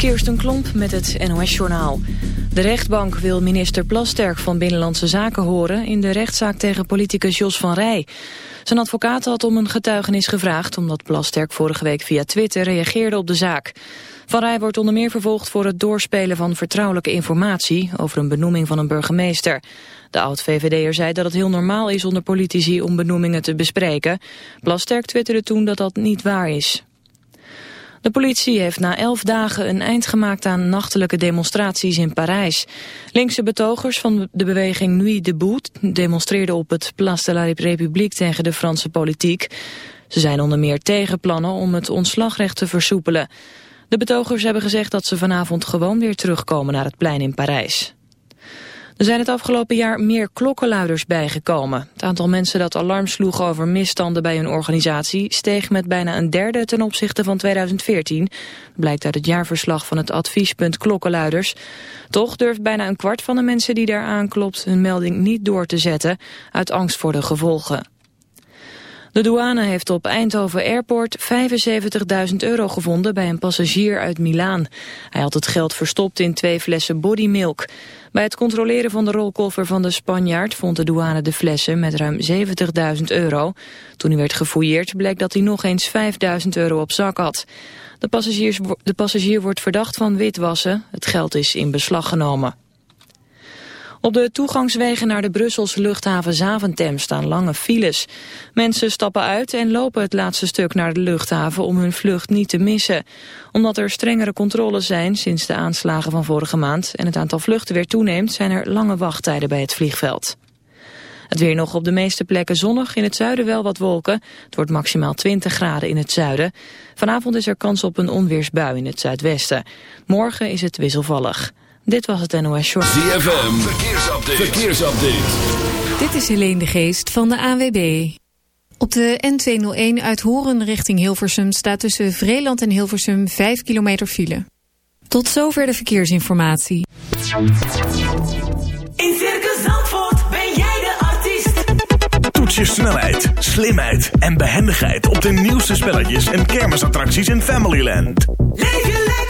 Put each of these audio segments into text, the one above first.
Kirsten Klomp met het NOS-journaal. De rechtbank wil minister Plasterk van Binnenlandse Zaken horen... in de rechtszaak tegen politicus Jos van Rij. Zijn advocaat had om een getuigenis gevraagd... omdat Plasterk vorige week via Twitter reageerde op de zaak. Van Rij wordt onder meer vervolgd voor het doorspelen van vertrouwelijke informatie... over een benoeming van een burgemeester. De oud-VVD'er zei dat het heel normaal is onder politici om benoemingen te bespreken. Plasterk twitterde toen dat dat niet waar is. De politie heeft na elf dagen een eind gemaakt aan nachtelijke demonstraties in Parijs. Linkse betogers van de beweging Nuit debout demonstreerden op het Place de la République tegen de Franse politiek. Ze zijn onder meer tegen plannen om het ontslagrecht te versoepelen. De betogers hebben gezegd dat ze vanavond gewoon weer terugkomen naar het plein in Parijs. Er zijn het afgelopen jaar meer klokkenluiders bijgekomen. Het aantal mensen dat alarm sloeg over misstanden bij hun organisatie... steeg met bijna een derde ten opzichte van 2014. blijkt uit het jaarverslag van het adviespunt Klokkenluiders. Toch durft bijna een kwart van de mensen die daar aanklopt... hun melding niet door te zetten, uit angst voor de gevolgen. De douane heeft op Eindhoven Airport 75.000 euro gevonden bij een passagier uit Milaan. Hij had het geld verstopt in twee flessen bodymilk. Bij het controleren van de rolkoffer van de Spanjaard vond de douane de flessen met ruim 70.000 euro. Toen hij werd gefouilleerd bleek dat hij nog eens 5.000 euro op zak had. De, de passagier wordt verdacht van witwassen. Het geld is in beslag genomen. Op de toegangswegen naar de Brusselse luchthaven Zaventem staan lange files. Mensen stappen uit en lopen het laatste stuk naar de luchthaven om hun vlucht niet te missen. Omdat er strengere controles zijn sinds de aanslagen van vorige maand en het aantal vluchten weer toeneemt, zijn er lange wachttijden bij het vliegveld. Het weer nog op de meeste plekken zonnig, in het zuiden wel wat wolken. Het wordt maximaal 20 graden in het zuiden. Vanavond is er kans op een onweersbui in het zuidwesten. Morgen is het wisselvallig. Dit was het NOS Short. ZFM, verkeersupdate. verkeersupdate. Dit is Helene de Geest van de AWB. Op de N201 uit Horen richting Hilversum staat tussen Vreeland en Hilversum 5 kilometer file. Tot zover de verkeersinformatie. In Circus Zandvoort ben jij de artiest. Toets je snelheid, slimheid en behendigheid op de nieuwste spelletjes en kermisattracties in Familyland. Leef je lekker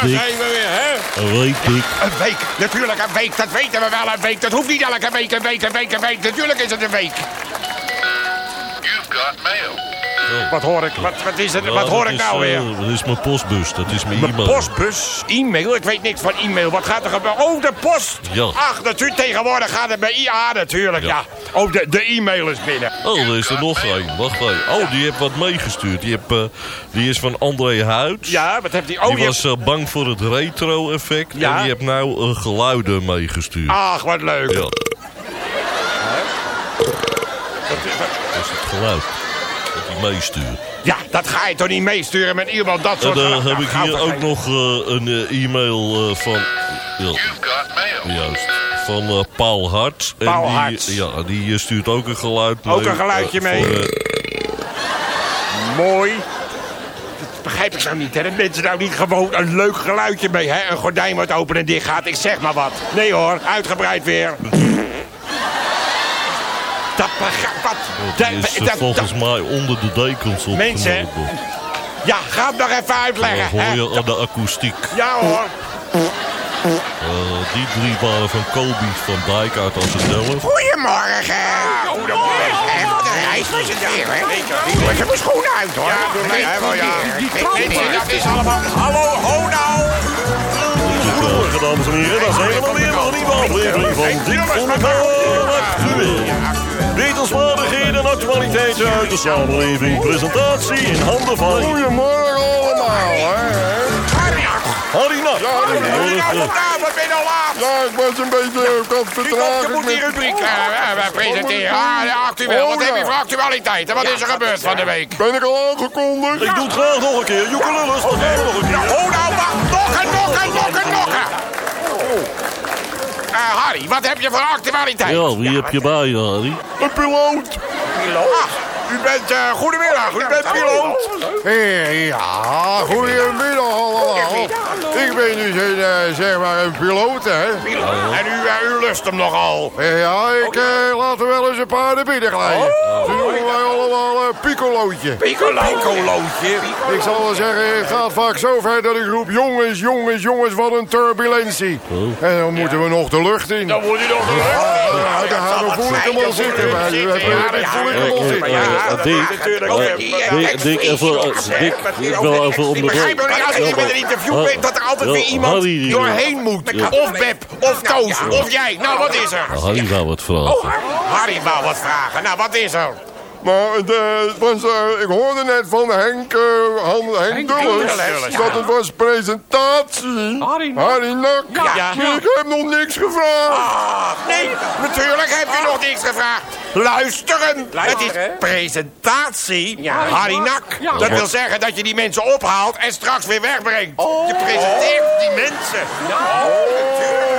Daar zijn we weer, hè? Een week, natuurlijk een week, dat weten we wel, een week. Dat hoeft niet elke week, een week, een week, een week. Natuurlijk is het een week. You've got mail. Wat hoor ik? Wat, wat is het? Ja, wat hoor ik is, nou weer? eh, dat is mijn postbus, dat is mijn e-mail. postbus? E-mail? Ik weet niks van e-mail. Wat gaat er gebeuren? Oh, de post! Ja. Ach, natuurlijk, tegenwoordig gaat het bij IA natuurlijk, ja. Oh, de, de e-mail is binnen. Oh, er is er nog één. Wacht even. Oh, die heeft wat meegestuurd. Die, heb, eh, die is van André Huid. Ja, wat heeft die... Oh, die die was eh, bang voor het retro-effect. Ja. En die heeft nou geluiden meegestuurd. Ach, wat leuk. Ja. Dat is het geluid. Meestuurt. Ja, dat ga je toch niet meesturen met iemand dat En soort... dan geluiden? heb ik Nou, hier ook nog eh, een eh, e-mail eh, van... Ja, juist. Van Paul Hart. En Paul die, Hart. Ja, die stuurt ook een geluid mee. Ook een geluidje mee. voor, Mooi. Dat begrijp ik nou niet, hè. Dat mensen nou niet gewoon een leuk geluidje mee, hè. Een gordijn wat open en dicht gaat. Ik zeg maar wat. Nee hoor, uitgebreid weer. Dat. Wat? dat is eh, dat- volgens mij onder de dekens op. Mensen, Ja, ga het nog even Dat uitleggen, hè. hoor je aan de akoestiek. Ja hoor. Eh, die drie waren van Kobi van Dijk uit Assendelft. Goedemorgen. Goedemorgen. De reis is het weer, hè. Ik moet mijn schoenen uit, hoor. Ja, doe mij even, ja. Dat is allemaal... Hallo, ho nou. Goedemorgen dames en heren, daar zijn we dan weer nog een nieuwe aflevering van Dik voor elkaar actueel. Wetenswaardigheden en actualiteiten uit de samenleving. Presentatie in handen van... Goedemorgen allemaal, hè? Harry Nacht. Ja, Harry Nacht. Goedenavond, wat ben je al laat? Ja, ik was een beetje op dat Je moet die rubriek eh, presenteren. Ah, ja, actueel. Oh, Wat heb je voor actualiteiten? Wat is er gebeurd van de week? Ben ik al aangekondigd? Ik doe het graag nog een keer. Joekelullis, wat gaan we nog een keer? Oh, nou, wacht. Nokken, nokken, nokken, nokken. Eh, Harry, wat heb je voor actualiteiten? Ja, wie heb je bij je, Harry? Een piloot. Piloot? U bent, eh, goedemiddag, u bent piloot. Ja, goedemiddag allemaal. Ik ben dus een, eh, zeg maar een piloot, hè? En u, eh, u lust hem nogal. Ja, ik eh, laat er wel eens een paar naar binnen glijden. Ze noemen mij allemaal een piccolootje. Piccolootje. Ik zal wel zeggen, het gaat vaak zo ver dat ik roep... jongens, jongens, jongens, wat een turbulentie. En dan moeten we nog de lucht in. Dan moet u nog Ja, daar gaan we voel ik hem al zitten. Daar voel ik hem al zitten. Ja, dat is natuurlijk... eh, Dick, ik wil even Ik begrijp niet, als ik met een interview ben, dat er altijd weer iemand doorheen moet. Of Beb, of Toos, of jij. Nou, wat is er? Harry wou wat vragen. Harry wou wat vragen. Nou, wat is er? Maar het, het was, eh, ik hoorde net van Henk, Han- Henk Dulles Dulles, dat het was presentatie. Harry Nak. Ja. Maar Ik heb nog niks gevraagd. Ah, nee, natuurlijk heb je nog niks gevraagd. Luisteren. Het is presentatie. Harry Nak. Dat wil zeggen dat je die mensen ophaalt en straks weer wegbrengt. Je presenteert die mensen. Oh, natuurlijk.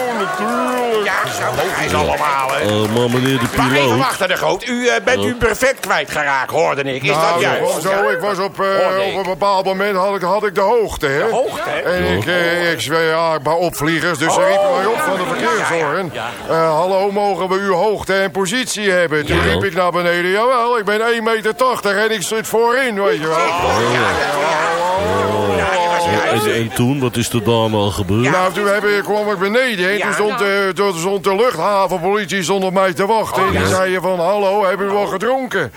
Ja, zo is allemaal, hè. Eh, maar meneer de Maar even piloot... wachten, de Groot. U eh, bent uw brevet kwijtgeraakt, hoorde ik. Is dat Nou, juist? was zo, ik was op, eh, op een bepaald moment had ik, had ik de hoogte, hè? De hoogte, hè? En ik, eh, ik zweer, ja, ik ben opvliegers, dus ze riepen mij op van de verkeershoorn. Eh, hallo, mogen we uw hoogte en positie hebben? Toen riep ik naar beneden, jawel, ik ben 1,80 meter en ik zit voorin, weet je wel. En, en toen, wat is er daarna gebeurd? Nou, toen heb ik, kwam ik beneden en toen stond, de, toen stond de luchthavenpolitie stond op mij te wachten. En die zeiden van, hallo, hebben u wel gedronken?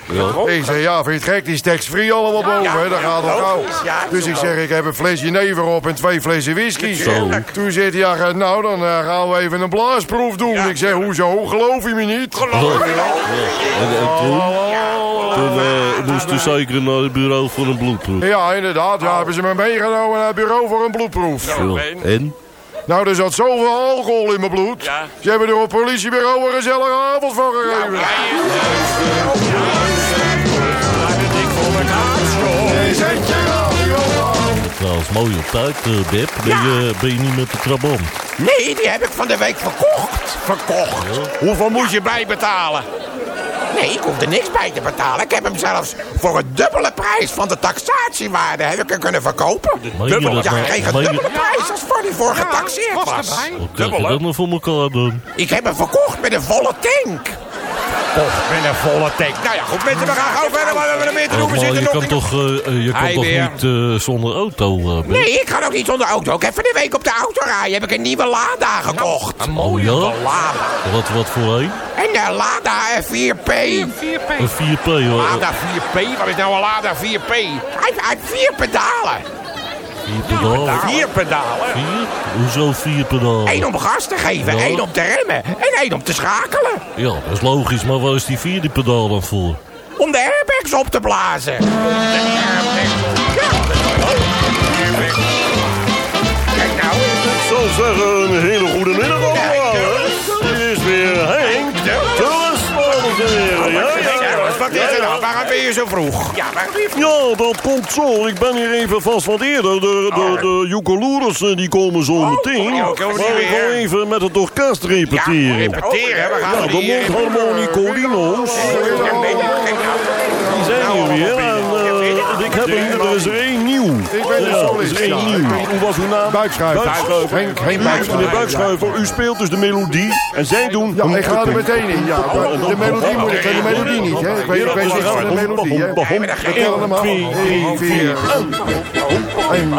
Ik zei, ja, vind je het gek, die is tax-free allemaal boven, hè? dat gaat nog gauw. Dus ik zeg, ik heb een flesje never op en twee flessen whisky. Zo. Toen zegt hij, ja, nou, dan eh, gaan we even een blaasproef doen. Ik zeg, hoezo, geloof je me niet? En, en toen? Toen eh, moest u zeker naar het bureau voor een bloedproef. Ja, inderdaad, ja, hebben ze me meegenomen naar het bureau voor een bloedproef. Ja. En? Nou, er zat zoveel alcohol in mijn bloed. Ze hebben er op het politiebureau een gezellige avond van gegeven. Trouwens, mooi op tijd, eh, Beb. Ben, je, ben je niet met de trabant? Nee, die heb ik van de week verkocht. Verkocht. Hoeveel moest je bijbetalen? Nee, ik hoef er niks bij te betalen. Ik heb hem zelfs voor een dubbele prijs van de taxatiewaarde heb ik hem kunnen verkopen. Je dat Ja, ik kreeg een je- dubbele prijs als voor die voor getaxeerd was. Hoe krijg je dat nou voor elkaar dan? Ik heb hem verkocht met een volle tank. Och, met een volle tank. Nou ja, goed, mensen, we gaan gauw verder, maar we hebben er meer te doen. We zit er je nog kan toch, eh, eh, je kan toch weer. niet eh, zonder auto, eh, Mick? Nee, ik ga ook niet zonder auto. Ik heb van de week op de auto rijden. Heb ik een nieuwe Lada gekocht. Een Oh ja? Lada. Wat, wat voor een? En de Lada 4P. Een 4P. hoor. Lada 4P? Wat is nou een Lada 4P? Hij hij heeft vier pedalen. Vier pedalen. Vier pedalen. Vier? Hoezo vier pedalen? Eén om gas te geven, Ja. één om te remmen en één om te schakelen. Ja, dat is logisch, maar waar is die vierde pedaal dan voor? Om de airbags op te blazen. De airbags. Ja, dat is wel leuk. Kijk nou. Ik zou zeggen, een hele goede middag allemaal, Wat is er nou? Waarom ben je zo vroeg? Ja, waarom ben je vroeg? Ja, dat komt zo. Ik ben hier even vast wat eerder. De, de, de joekoloers eh, die komen zo meteen. oh, die komen maar ik wil even met het orkest Ja, repeteren. repeteren. We gaan Ja, de nou. Die zijn hier weer. En eh, ik heb er hier, er is er één nieuw. Ik ben de Ja, er solist, is één nieuw. Ik Hoe was uw naam? Buikschuiver. U, Buikschuiver. Meneer Buikschuiver, u speelt dus de melodie. En zij doen... Ja, ik ga er meteen in. Ja, de melodie moet ik ken de melodie niet. Hè. Ik weet, ik weet niks van de melodie. Hè. We tellen hem af. 1, 4, en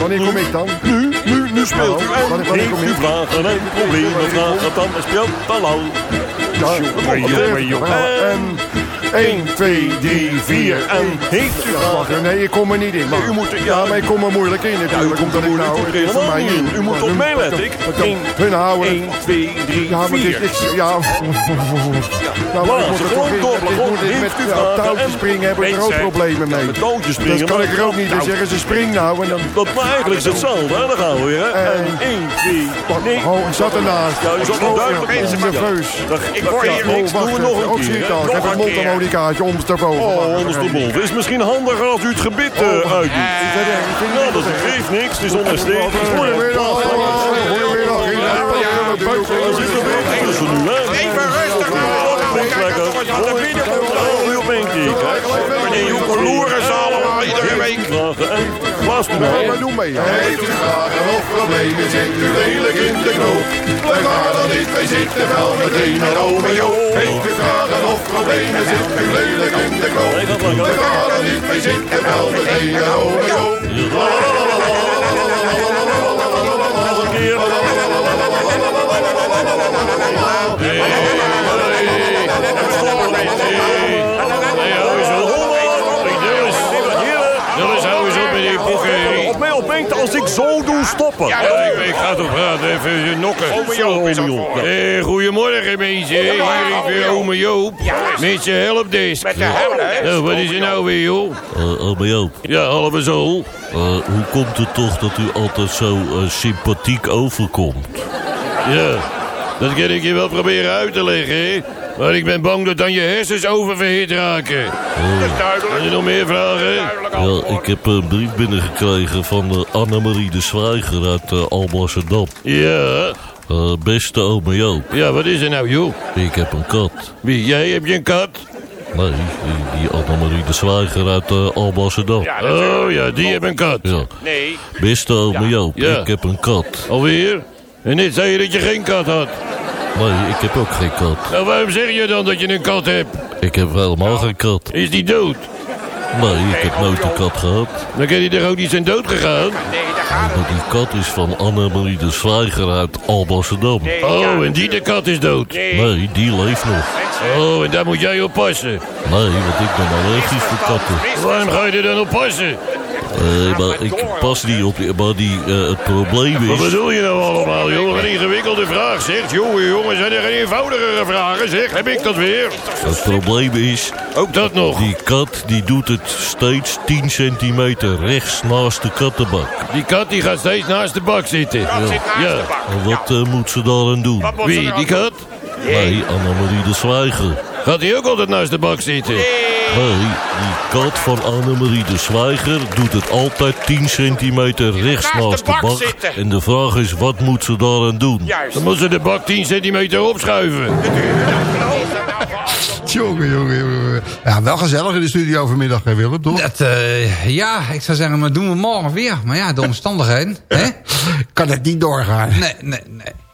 Wanneer kom ik dan? Nu, nu, nu speelt u. Nou, En heeft kom u ik? vragen en problemen, vragen dan speelt dan al. Ja, En 1, 2, 3, 4 En heeft u. Wacht, nee, ik kom er niet in. Maar, U moet ja, maar ik kom er moeilijk in natuurlijk. Nou... komt er het is voor helemaal mij niet in. U moet op mij letten. Ik- Eén, Hun houden... 1, 2, 3, Ja, maar dit, 4. ik, ja. Nou, maar ik moet er toch in. Ik moet dit met touwtjes en- springen, heb ik er ook problemen mee. Met touwtjes springen. Dat kan ik er ook niet. Dan Nou, zeggen ze spring nou en dan... Dat maar eigenlijk is hetzelfde? Daar gaan we weer, hè? En 1, 2, nee. Oh, ik zat ernaast. Ja, u zat er duidelijk in. Ik ben nerveus. Ik hoor hier Oh, niks. we nog een keer, ik heb Nog een een keer. mondharmonicaatje ondersteboven. Oh, ondersteboven. Is misschien handiger als u het gebit eh uitdoet. Nou, dat geeft niks. Het is onesthetisch. Goedemiddag. Goedemiddag. Er er? Even rustig nou. Kijk, lekker. dat wordt aan de binnenkant. Oh, u op één keer, kijk. Die joekeloeren ze allemaal iedere week. Nou. Maar doe mee. Heeft u vragen of problemen, zit u lelijk in de knoop. We gaan er niet, wij zitten wel meteen naar Romeo. Heeft u vragen of problemen, zit u lelijk in de knoop. We gaan er niet, wij zitten wel meteen naar keer. Jongens, als ik zo doe stoppen. Ja, ik, ik ga toch praten, even nokken. Zo, is ook voor. Eh, goedemorgen mensen, hier is weer ome Joop. Mensen, helpdesk. Met de hè? Nou, wat is er nou weer, joh? Uh, uh, Joop, Ja, halve zo. uh, hoe komt het toch dat u altijd zo uh, sympathiek overkomt? Ja, dat kan ik je wel proberen uit te leggen, hè? Maar ik ben bang dat dan je hersens oververhit raken. Dat is duidelijk. Heb je nog meer vragen? Ja, ik heb een brief binnengekregen van uh, Annemarie de Zwijger uit uh, Alblasserdam. Ja, Uh, beste ome Joop, ja, wat is er nou, joh? ik heb een kat. Wie, jij hebt je een kat? Nee, die, die Annemarie de Zwijger uit uh, Alblasserdam. Ja, natuurlijk. Oh ja, die hebben een kat. Ja. Nee. Beste ome Joop, Ja. ik heb een kat. Alweer? En net zei je dat je geen kat had. Nee, ik heb ook geen kat. Nou, waarom zeg je dan dat je een kat hebt? Ik heb helemaal geen kat. Is die dood? Nee, ik heb nooit een kat gehad. Dan kan hij er ook niet zijn dood gegaan. Nee, daar gaat het. Maar die kat is van Annemarie de Zwijger uit Alblasserdam. Oh, en die de kat is dood. Nee, die leeft nog. Oh, en daar moet jij op passen. Nee, want ik ben allergisch voor katten. Waarom ga je er dan op passen? Eh, maar ik pas niet op. Maar die, eh, het probleem Wat is... bedoel je nou allemaal, joh? Wat een ingewikkelde vraag, zeg. Jongen, jongen, zijn er geen eenvoudigere vragen, zeg. Heb ik dat weer? Het probleem is... Ook dat nog. Die kat die doet het steeds 10 centimeter rechts naast de kattenbak. Die kat die gaat steeds naast de bak zitten. Ja. bak. En wat eh, moet ze daaraan doen? Wat moet ze Wie, die doen? kat? Nee, Annemarie de Zwijger. Gaat hij ook altijd naast de bak zitten? Nee, die kat van Annemarie de Zwijger doet het altijd 10 centimeter rechts Naast de bak zitten. En de vraag is, wat moet ze daaraan doen? Juist. Dan moet ze de bak 10 centimeter opschuiven. Jongen, jongen, jongen. Ja, wel gezellig in de studio vanmiddag, hè, Willem, toch? Dat, eh, ja, ik zou zeggen, maar doen we morgen weer. Maar ja, de omstandigheden. hè? Kan het niet doorgaan. Nee, nee, nee.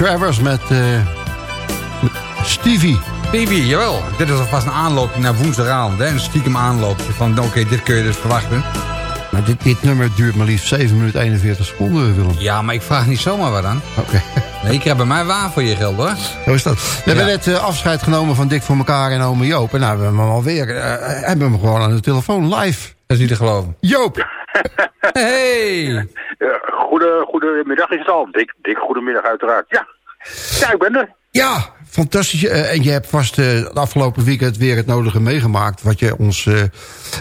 Travers met eh, Stevie. Stevie, jawel. Dit is alvast een aanloopje naar woensdagavond. Hè? Een stiekem aanloopje van, oké, dit kun je dus verwachten. Maar dit, dit nummer duurt maar liefst 7 minuten 41 seconden, Willem. Ja, maar ik vraag niet zomaar wat aan. Oké. Nee, ik krijg bij mij waar voor je geld, hoor. Zo is dat. We hebben net eh, afscheid genomen van Dick voor elkaar en ome Joop. En nou hebben we hem alweer. eh hebben we hem gewoon aan de telefoon live. Dat is niet te geloven. Joop! Hey! Goedemiddag is het al. Dik, dik goedemiddag uiteraard. Ja. ja, ik ben er. Ja, fantastisch. Eh, en je hebt vast eh, het afgelopen weekend weer het nodige meegemaakt... Wat je ons, eh,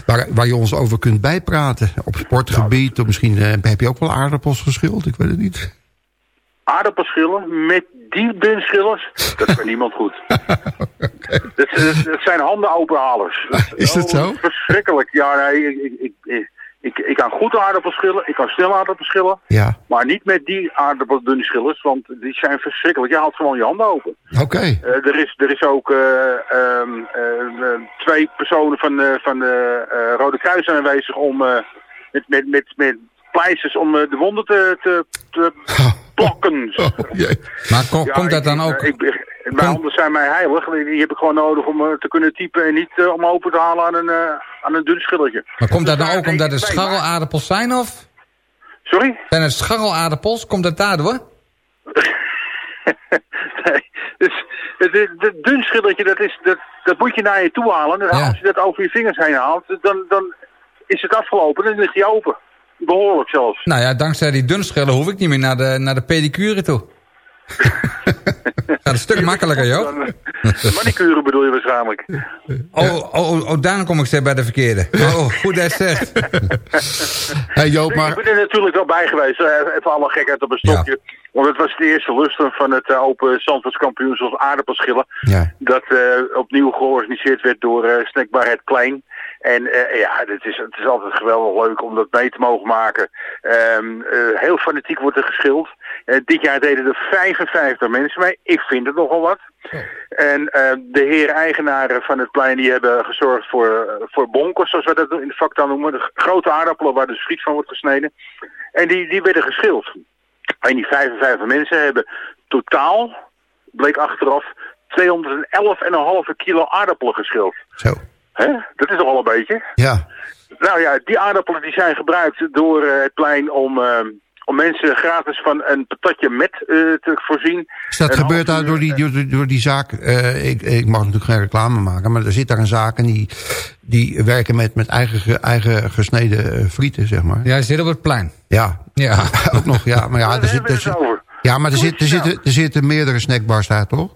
waar, waar je ons over kunt bijpraten. Op sportgebied, of misschien eh, heb je ook wel aardappels geschild. Ik weet het niet. Aardappelschillen met die dunschillers, dat kan niemand goed. dat, dat, dat zijn handen openhalers. Is dat zo? Verschrikkelijk. Ja, nee, ik, ik, ik, ik, ik kan goed aardappelschillen, ik kan snel aardappelschillen. Ja. Maar niet met die aardappeldunnschillers, want die zijn verschrikkelijk. Je haalt gewoon je handen open. Oké. Eh, er, is, er is ook eh, ehm, eh, twee personen van, eh, van de eh, Rode Kruis aanwezig om eh, met, met, met, met pleisters om de wonden te, te, te plakken. Maar ko- Ja, komt dat dan ook... Ik, ik- mijn handen zijn mij heilig. Die, heb ik gewoon nodig om te kunnen typen en niet om open te halen aan een, eh, aan een dun schilletje. Maar komt dat dan ook omdat nee, scharrelaardappels zijn, of? Sorry? Zijn het scharrelaardappels? Komt dat daardoor? nee, dus het, dun schilletje, dat, is, dat, dat moet je naar je toe halen. En als je dat over je vingers heen haalt, dan, dan is het afgelopen en dan ligt hij open. Behoorlijk zelfs. Nou ja, dankzij die dunschillen hoef ik niet meer naar de, naar de pedicure toe. Gaat een stuk makkelijker, joh. Manicure bedoel je waarschijnlijk. Oh, oh, oh, oh, daarom kom ik steeds bij de verkeerde. Oh, goed dat het zegt. Hey Joop, Ik maar... ben er natuurlijk wel bij geweest. eh, Even alle gekheid op een stokje. Want het was de eerste lusten van het eh, Open Zandvoortskampioenschap aardappelschillen. Ja. Dat eh, opnieuw georganiseerd werd door eh Snackbarheid Klein. En eh, ja, het is, het is altijd geweldig leuk om dat mee te mogen maken. Ehm, eh, heel fanatiek wordt er geschild. Eh, dit jaar deden er 55 mensen mee. Ik vind het nogal wat. En eh, de heren eigenaren van het plein die hebben gezorgd voor, eh, voor bonkers, zoals we dat in de vaktaal noemen. De grote aardappelen waar dus friet van wordt gesneden. En die, die werden geschild. En die 55 mensen hebben totaal, bleek achteraf, 211,5 kilo aardappelen geschild. Zo. Hè? Dat is toch al een beetje? Ja. Nou ja, die aardappelen die zijn gebruikt door het plein om, om mensen gratis van een patatje met eh, te voorzien. Is dat gebeurt daar door die, door, door die zaak? eh, ik, ik mag natuurlijk geen reclame maken, maar er zit daar een zaak en die, die werken met, met eigen, ge- eigen gesneden eh, frieten, zeg maar. Ja, zit op het plein. Ja, Ja. ook nog, ja. Maar ja, er zit, er zit, ja, maar er, zit, er, zitten, er zitten meerdere snackbars daar, toch?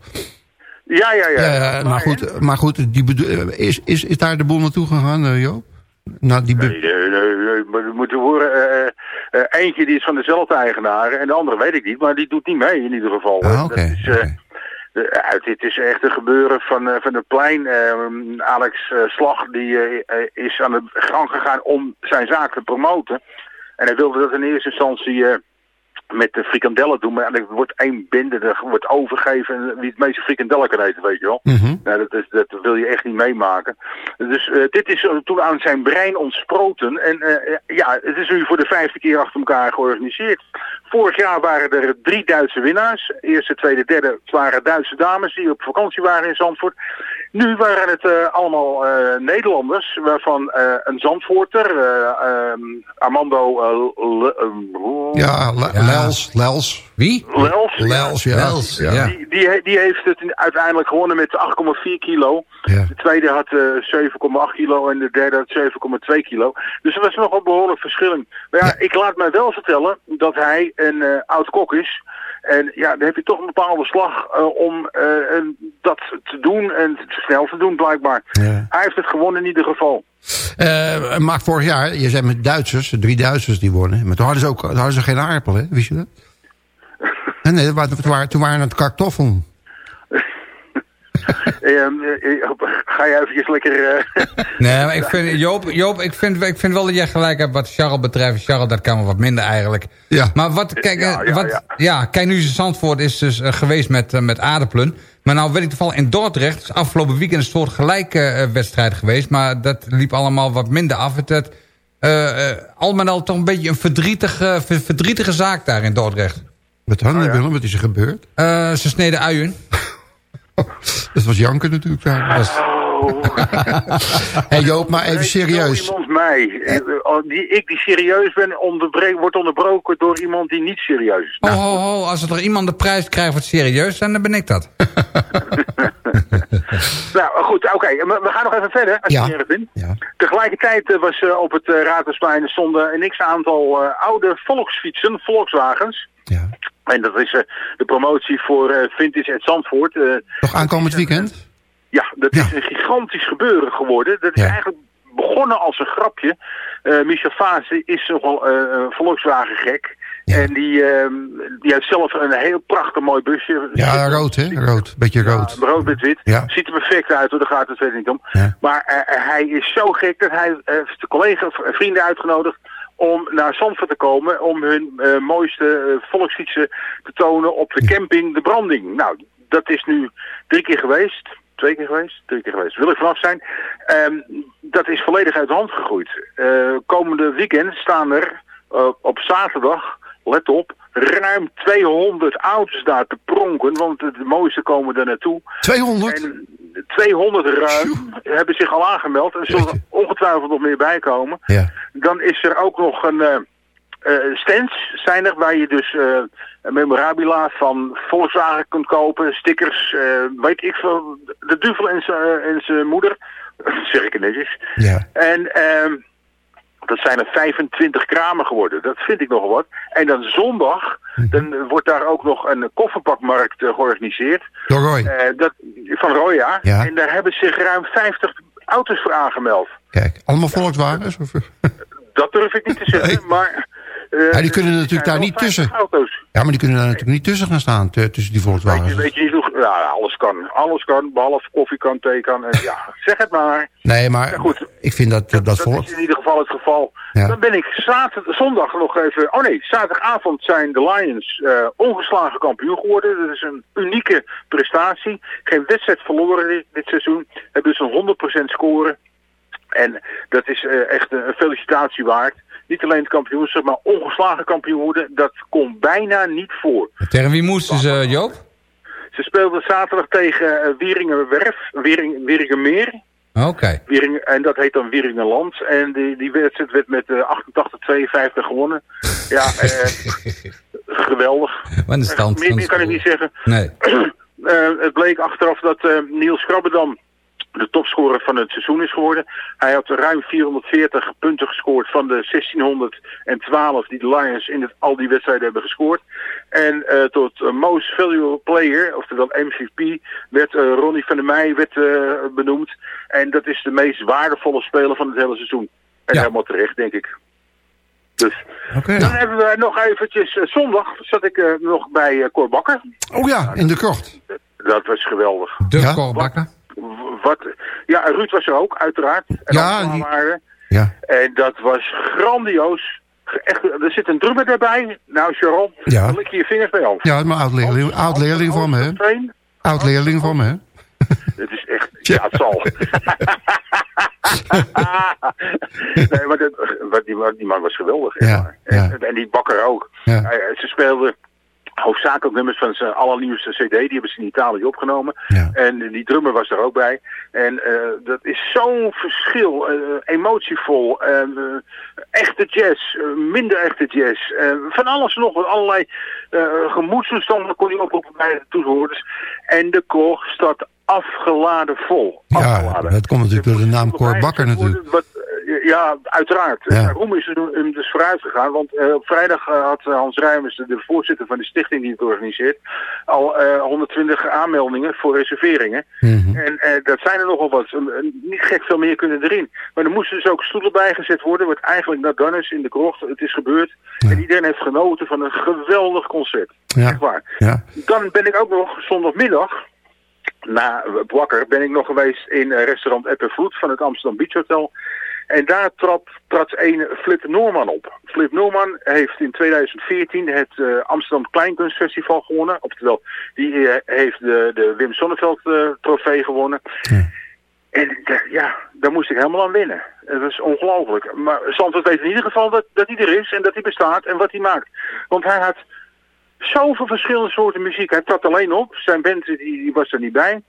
Ja, ja, ja. Ja, maar goed, maar goed die eh, is, is, is daar de boel naartoe gegaan, eh, Joop? Nou, die Nee, nee, nee, nee, maar we moeten horen. eh, eh, eentje die is van dezelfde eigenaar en de andere weet ik niet, maar die doet niet mee in ieder geval. Ah, Dat is, eh, de, uit, dit is echt een gebeuren van, eh, van het plein. Ehm, Alex eh, Slag die, eh, eh, is aan de gang gegaan om zijn zaak te promoten. En hij wilde dat in eerste instantie eh, met de frikandellen doen. Maar er wordt één bende, er wordt overgegeven. En wie het meeste frikandellen kan eten, weet je wel. Nou, dat, is, dat wil je echt niet meemaken. Dus eh, dit is eh, toen aan zijn brein ontsproten. En eh, ja, het is nu voor de vijfde keer achter elkaar georganiseerd. Vorig jaar waren er drie Duitse winnaars. Eerste, tweede, derde het waren Duitse dames die op vakantie waren in Zandvoort. Nu waren het eh, allemaal eh, Nederlanders, waarvan eh, een Zandvoorter, eh, ehm, Armando Le- Ja, Le- Lels. Lels. Wie? Lels. Lels, ja. Lels, ja. Die, die, die heeft het uiteindelijk gewonnen met 8,4 kilo. Ja. De tweede had eh 7,8 kilo en de derde had 7,2 kilo. Dus er was nog een behoorlijk verschilling. Maar ja, ik laat mij wel vertellen dat hij een eh, oud kok is. En ja, dan heb je toch een bepaalde slag eh, om eh, en dat te doen en te snel te doen blijkbaar. Hij heeft het gewonnen in ieder geval. Eh, maar vorig jaar, je zei met Duitsers, drie Duitsers die wonnen. Maar toen hadden ze, ook, hadden ze geen aardappel, hè? Wist je dat? nee, toen waren, toen waren het kartoffelen. Ehm, eh, eh, ga je eventjes lekker... eh, Nee, maar ik vind, Joop, Joop ik, vind, ik vind wel dat jij gelijk hebt wat Charles betreft. Charles, dat kan wel wat minder eigenlijk. Ja. Maar wat, kijk, Ja, ja, wat, ja. ja. kijk, nu Zandvoort is dus geweest met, met aardappelen. Maar nou weet ik toevallig in Dordrecht, is afgelopen weekend een soort gelijke eh, wedstrijd geweest. Maar dat liep allemaal wat minder af. Het, het, eh, eh, al met al toch een beetje een verdrietige, ver- verdrietige zaak daar in Dordrecht. Wat Oh, dan, Willem? Wat is er gebeurd? Eh, ze sneden uien. Dat was janken natuurlijk. daar. Dat hey Joop, maar even serieus. iemand mij. Eh, oh, Die, ik die serieus ben, onderbreek, wordt onderbroken door iemand die niet serieus is. Ho, als er toch iemand de prijs krijgt wat serieus zijn, dan ben ik dat. Nou, goed, oké. We we gaan nog even verder, als Ja. je het vindt. Ja. Tegelijkertijd eh, was eh, op het Raadhuisplein stonden een x-aantal eh, oude volksfietsen, Volkswagens. Ja. En dat is eh, de promotie voor eh, Vintage at Zandvoort. eh, Nog aankomend weekend? Ja, dat is een gigantisch gebeuren geworden. Dat is Ja. eigenlijk begonnen als een grapje. Michel Fase is nogal een Volkswagen gek. En die, ehm, die heeft zelf een heel prachtig mooi busje. Ja, rood hè? Rood. Beetje rood. Ja, rood met wit. Ja. Ziet er perfect uit hoor, daar gaat het verder niet om. Maar hij is zo gek dat hij heeft de collega's en vrienden uitgenodigd om naar Zandvoort te komen om hun eh, mooiste eh, volksfietsen te tonen op de camping De Branding. Nou, dat is nu drie keer geweest. Twee keer geweest? Drie keer geweest. Wil ik vanaf zijn. Ehm, dat is volledig uit de hand gegroeid. Eh, komende weekend staan er op zaterdag, let op, ruim 200 auto's daar te pronken. Want de mooiste komen er naartoe. 200? En 200 ruim hebben zich al aangemeld. En zullen er ongetwijfeld nog meer bij komen. Ja. Dan is er ook nog een stands zijn er waar je dus een memorabila van Volkswagen kunt kopen, stickers, weet ik veel, de duvel en zijn moeder, zeg ik het netjes. Ja. En ehm, dat zijn er 25 kramen geworden. Dat vind ik nogal wat. En dan zondag, dan wordt daar ook nog een kofferbakmarkt eh, georganiseerd. Door Roy. Dat, van Roya. Ja. En daar hebben zich ruim 50 auto's voor aangemeld. Kijk, allemaal Volkswagens? Of? Dat durf ik niet te zeggen, maar... eh, Ja, die kunnen natuurlijk daar niet tussen. 50 Auto's. Ja, maar die kunnen daar natuurlijk niet tussen gaan staan, tussen die Volkswagens. Weet je niet hoe... Ja, alles kan. Alles kan, behalve koffie kan, thee kan. En ja, zeg het maar. Nee, maar Ja, goed. ik vind dat, dat, Dat volk... is in ieder geval het geval. Ja. Dan ben ik zaterdag, zondag nog even... Oh nee, zaterdagavond zijn de Lions eh, ongeslagen kampioen geworden. Dat is een unieke prestatie. Geen wedstrijd verloren dit, dit seizoen. Hebben dus een 100% scoren. En dat is eh, echt een felicitatie waard. Niet alleen het kampioenschap, maar ongeslagen kampioen worden. Dat komt bijna niet voor. Tegen wie moesten ze, Joop? Ze speelden zaterdag tegen eh, Wieringenwerf, Wiering, Wieringenmeer. Oké. Wiering, en dat heet dan Wieringenland. En die, die wedstrijd werd met eh 88-52 gewonnen. Ja, eh, geweldig. Wat een stand. meer, meer kan ik niet zeggen. Nee. Het bleek achteraf dat Niels Krabbedam de topscorer van het seizoen is geworden. Hij had ruim 440 punten gescoord van de 1612 die de Lions in het, al die wedstrijden hebben gescoord. En eh, tot eh, most valuable player, oftewel MVP, werd eh, Ronnie van der Meij werd, eh, benoemd. En dat is de meest waardevolle speler van het hele seizoen. En helemaal terecht, denk ik. Dus. Dan hebben we nog eventjes, zondag zat ik nog bij eh Cor Bakker. Oh ja, in de krocht. Dat was geweldig. De Ja? korbakken. Wat, ja, Ruud was er ook, uiteraard. En Ja, die- waren. Ja. En dat was grandioos. Echt, er zit een drummer erbij. Nou, Sharon, Ja. dan lik je je vingers bij af. Ja, maar oud-leerling oud -leerling van me, hè? Oud-leerling van me, hè? Het is echt, ja, het zal. nee, maar dat, wat die, man- die man was geweldig. Ja, ja. En, en die bakker ook. Ja. Hij- ze speelden hoofdzakelijk nummers van zijn allernieuwste cd. Die hebben ze in Italië opgenomen. Ja. En die drummer was er ook bij. En eh, dat is zo'n verschil. eh, emotievol. eh, eh, echte jazz. eh, minder echte jazz. eh, van alles nog wat. Allerlei eh gemoedstoestanden kon hij oproepen bij de toehoorders. En de koor staat afgeladen vol. Ja, Afgeladen. dat komt natuurlijk door de naam Cor Bakker natuurlijk. Wat, eh, ja, uiteraard. Ja. Roem is er hem dus vooruit gegaan. Want eh, op vrijdag eh, had eh, Hans Rijmers, de, voorzitter van de stichting die het organiseert, al eh, 120 aanmeldingen voor reserveringen. Mhm. En eh, dat zijn er nogal wat. Eh, eh, niet gek veel meer kunnen erin. Maar er moesten dus ook stoelen bijgezet worden, wat eigenlijk naar dan is in de krocht. Het is gebeurd. En iedereen heeft genoten van een geweldig concert. Ja. Echt waar. Ja. Dan ben ik ook nog zondagmiddag, na wakker, ben ik nog geweest in eh, restaurant Epperfood van het Amsterdam Beach Hotel. En daar trad, trad een Flip Noorman op. Flip Noorman heeft in 2014 het eh, Amsterdam Kleinkunstfestival gewonnen. Oftewel, die eh, heeft de, de Wim Sonneveld eh, trofee gewonnen. En ja, daar moest ik helemaal aan winnen. Het was ongelooflijk. Maar Zandvoort weet in ieder geval dat, dat hij er is en dat hij bestaat en wat hij maakt. Want hij had zoveel verschillende soorten muziek. Hij trad alleen op. Zijn band die, die was er niet bij.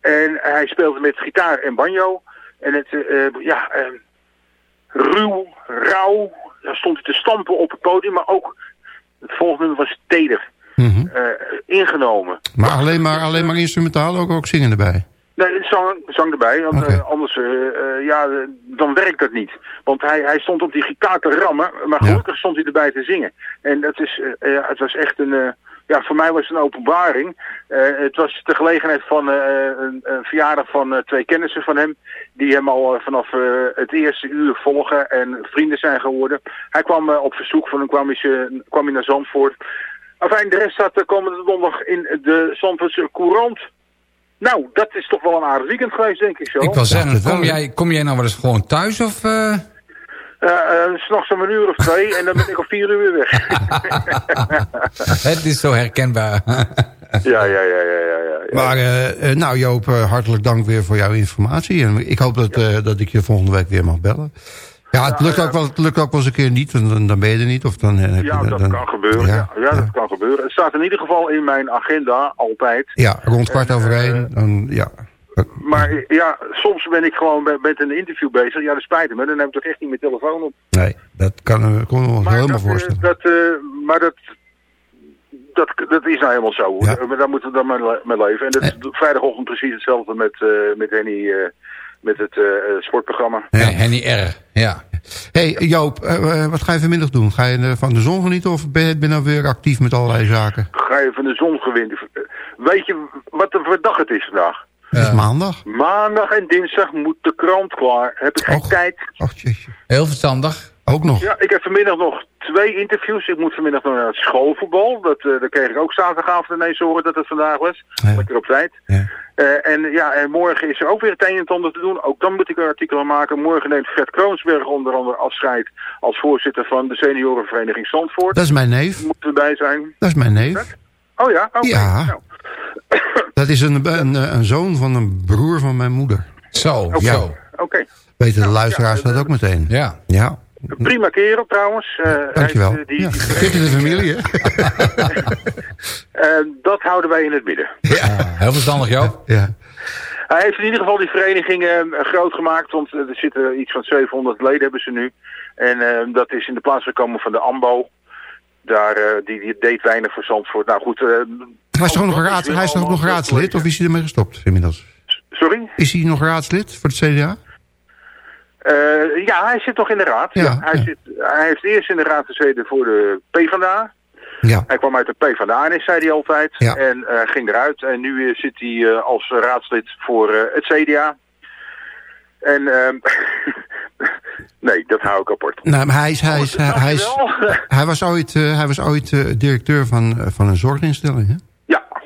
En hij speelde met gitaar en banjo. En het, ja, ruw, rauw. Daar stond hij te stampen op het podium. Maar ook, het volgende nummer was teder. Mhm. eh, ingenomen. Maar alleen maar, alleen maar instrumentaal, ook, ook zingen erbij. Nee, zang, zang erbij, want eh, anders, eh, ja, dan werkt dat niet. Want hij, hij stond op die gitaar te rammen, maar gelukkig stond hij erbij te zingen. En dat is, ja, het was echt een, ja, voor mij was het een openbaring. Eh, het was de gelegenheid van eh, een, een verjaardag van eh, twee kennissen van hem, die hem al vanaf het eerste uur volgen en vrienden zijn geworden. Hij kwam op verzoek van hem, kwam hij, ze- kwam hij naar Zandvoort. Enfin, de rest staat de komende donderdag in de Zandvoortse Courant. Nou, dat is toch wel een aardig weekend geweest, denk ik zo. Ik wil zeggen, kom jij, kom jij nou wel eens gewoon thuis of... eh? Uh, uh, S'nachts om een uur of twee en dan ben ik om vier uur weer weg. Het is zo herkenbaar. ja, ja, ja, ja, ja. ja. Maar eh, eh, nou Joop, hartelijk dank weer voor jouw informatie. En ik hoop dat, eh, dat ik je volgende week weer mag bellen. Ja, het, lukt, ook wel, het lukt ook wel eens een keer niet, want dan, dan ben je er niet. Of dan, heb Ja, je, dat dan, kan gebeuren. Ja, ja, dat kan gebeuren. Het staat in ieder geval in mijn agenda, altijd. Ja, rond kwart over één. Dan, ja. Maar ja, soms ben ik gewoon met, een interview bezig. Ja, dat spijt me. Dan heb ik toch echt niet mijn telefoon op. Nee, dat kan, eh, kon ik me wel helemaal dat, eh, voorstellen. dat, eh, maar dat, dat, dat is nou helemaal zo. Maar daar moeten we dan mee le- mee leven. En dat is vrijdagochtend precies hetzelfde met, eh, met Henny, eh, met het eh, eh, sportprogramma. Nee, Henny R. Ja. hey, Joop, eh, eh, wat ga je vanmiddag doen? Ga je eh, van de zon genieten of ben je, ben je nou weer actief met allerlei zaken? Ga je van de zon gewinnen. Weet je wat voor dag het is vandaag? Het is maandag. Maandag en dinsdag moet de krant klaar. Heb ik geen tijd. Heel verstandig. Ook nog. Ja, ik heb vanmiddag nog twee interviews. Ik moet vanmiddag nog naar het schoolvoetbal. Dat, eh dat kreeg ik ook zaterdagavond ineens horen dat het vandaag was. Lekker op tijd. Eh, en ja, en morgen is er ook weer het een en het ander te doen. Ook dan moet ik een artikel aan maken. Morgen neemt Fred Kroonsberg onder andere afscheid als voorzitter van de seniorenvereniging Zandvoort. Dat is mijn neef. Moet erbij zijn. Dat is mijn neef. Oh ja? Oké. Ja. Nou, Dat is een, een, een zoon van een broer van mijn moeder. Zo, ja. Oké. Weten de luisteraars dat ook meteen. Ja. Ja. Prima kerel trouwens. Eh, Dankjewel. hij, eh, die, Ja, die- de familie, hè? Eh, dat houden wij in het midden. Heel verstandig, Joop. Ja. Hij heeft in ieder geval die vereniging eh, groot gemaakt, want er zitten iets van 700 leden hebben ze nu. En eh, dat is in de plaats gekomen van de AMBO. Daar, eh, die, die deed weinig voor Zandvoort. Nou goed. Hij is toch ook nog, dat raad, hij is toch ook nog raadslid? Of is hij ermee gestopt inmiddels? Sorry? Is hij nog raadslid voor het CDA? Eh, ja, hij zit toch in de raad. Ja, hij, Zit, hij heeft eerst in de raad gezeten voor de PvdA. Ja. Hij kwam uit de PvdA, en zei hij altijd. Ja. En eh, ging eruit. En nu eh, zit hij als raadslid voor het CDA. En ehm, nee, dat hou ik apart. Nou, maar hij, is, hij, is, hij, is, Dankjewel. hij was ooit, hij was ooit directeur van, van een zorginstelling, hè?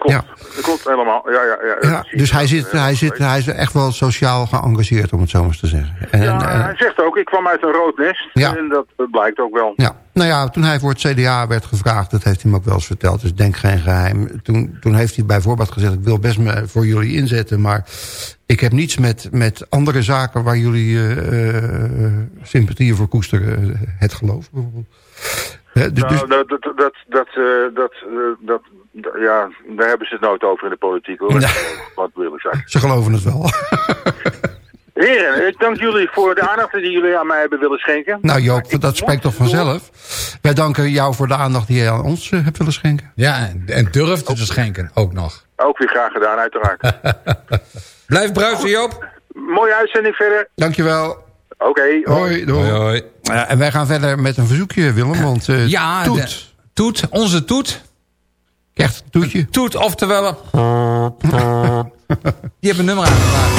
Ja, klopt. Ja. Dat klopt helemaal. Ja, ja, ja. Ja, dus hij, zit, hij, zit, hij is echt wel sociaal geëngageerd, om het zo maar eens te zeggen. En, Ja, en- hij zegt ook, ik kwam uit een rood nest. Ja. En dat eh, blijkt ook wel. ja. Nou ja, toen hij voor het CDA werd gevraagd, dat heeft hij me ook wel eens verteld, dus denk geen geheim. Toen, toen heeft hij bijvoorbeeld gezegd, ik wil best me voor jullie inzetten, maar ik heb niets met, met andere zaken waar jullie eh, eh, sympathieën voor koesteren. Het geloof bijvoorbeeld. Dus- dus- Nou, dat, dat, dat, dat, eh, dat, eh, dat, ja, daar hebben ze het nooit over in de politiek hoor. Wat wil ik zeggen. ze geloven het wel. Heren, ik dank jullie voor de aandacht die jullie aan mij hebben willen schenken. Nou Joop, dat spreekt toch vanzelf. Wij danken jou voor de aandacht die jij aan ons eh, hebt willen schenken. Ja, en, durft te schenken ook nog. Ook weer graag gedaan, uiteraard. Blijf bruisen, Joop. Mooie uitzending verder. Dankjewel. Oké, Hoi, doei. Eh, en wij gaan verder met een verzoekje, Willem, want eh, Ja, Toet de- Toet, onze Toet. krijgt een toetje. Toet, oftewel... Die hebben een nummer aangevraagd.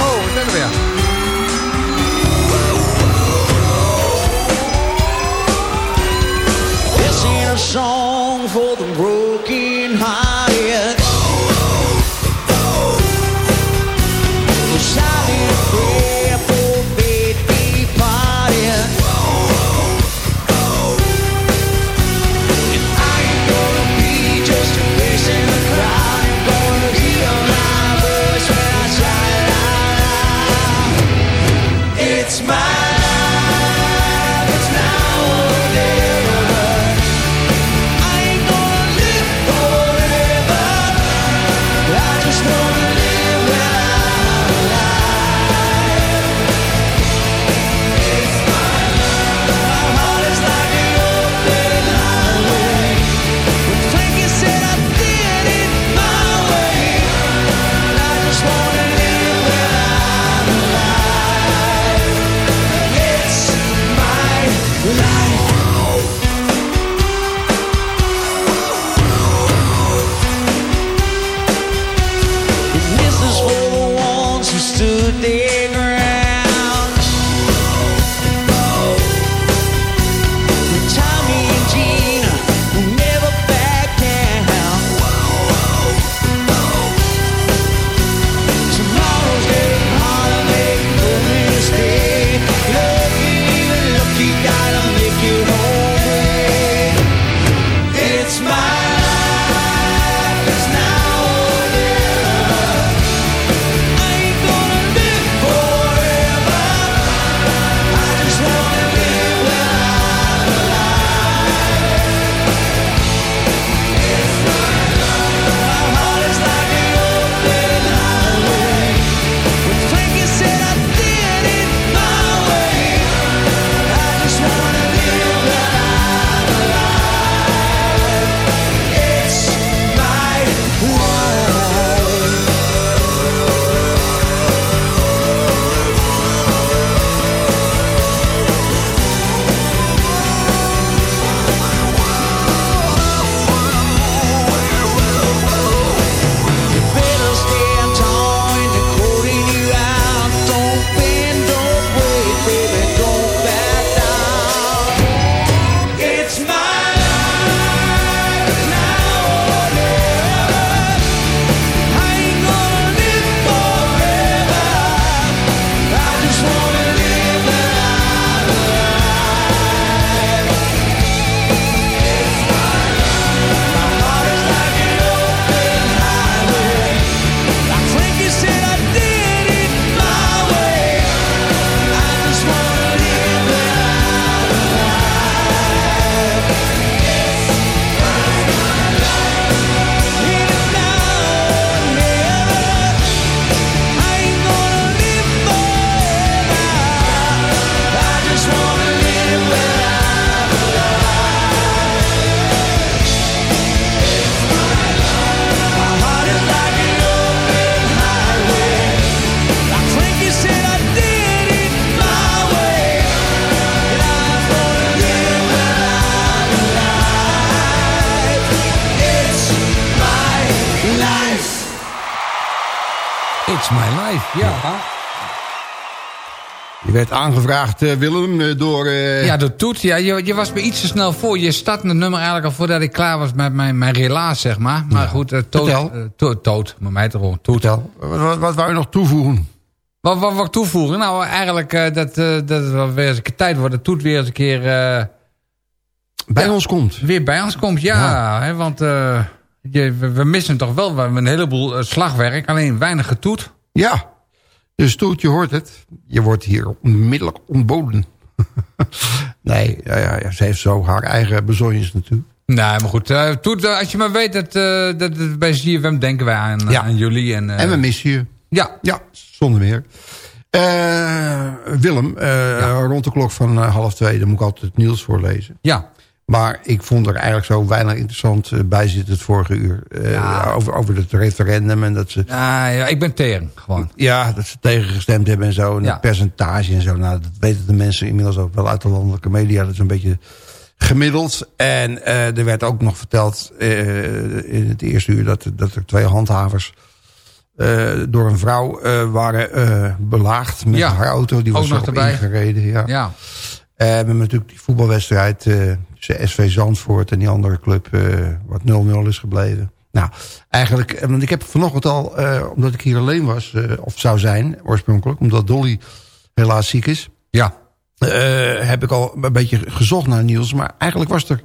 Oh, we weer? This ain't a song Je werd aangevraagd, eh, Willem, eh, door... eh, Ja, door Toet. Ja, je, je was me iets te snel voor. Je startte het nummer eigenlijk al voordat ik klaar was met mijn, mijn relaas, zeg maar. Maar goed, uh, Toot, Vertel. eh, To- Toot, met mij toch gewoon. Toet. Wat, wat, wat wou je nog toevoegen? Wat, wat wil ik toevoegen? Nou, eigenlijk eh, dat, eh, dat het wel weer eens een keer tijd wordt. Dat Toet weer eens een keer... eh, Bij ons komt. Weer bij ons komt, ja. Hè, want eh, je, we, we missen toch wel we hebben een heleboel slagwerk. Alleen weinig getoet. Ja. Dus Toet, je hoort het. Je wordt hier onmiddellijk ontboden. nee, ja, ja, ja, ze heeft zo haar eigen bezonjes natuurlijk. Nee, maar goed. eh, Toet, eh, als je maar weet dat, eh, dat, bij ZFM denken wij aan, Ja. aan jullie. En, En we missen je. Ja. Ja, zonder meer. Willem, rond de klok van eh, half twee, dan moet ik altijd het nieuws voorlezen. Ja. Maar ik vond er eigenlijk zo weinig interessant eh, bij zitten het vorige uur. Eh, over, over het referendum en dat ze... Ah, ja, ik ben tering, gewoon. Ja, dat ze tegengestemd hebben en zo. En Ja. het percentage en zo. Nou, dat weten de mensen inmiddels ook wel uit de landelijke media. Dat is een beetje gemiddeld. En eh, er werd ook nog verteld in het eerste uur... dat, dat er twee handhavers door een vrouw waren belaagd met Ja. haar auto. Die Ook was nog erop erbij. ingereden. Ja. Ja. Eh, we hebben natuurlijk die voetbalwedstrijd eh, tussen SV Zandvoort en die andere club, eh, wat 0-0 is gebleven. Nou, eigenlijk, want ik heb vanochtend al, omdat ik hier alleen was, of zou zijn oorspronkelijk, omdat Dolly helaas ziek is. Ja. heb ik al een beetje gezocht naar nieuws. Maar eigenlijk was er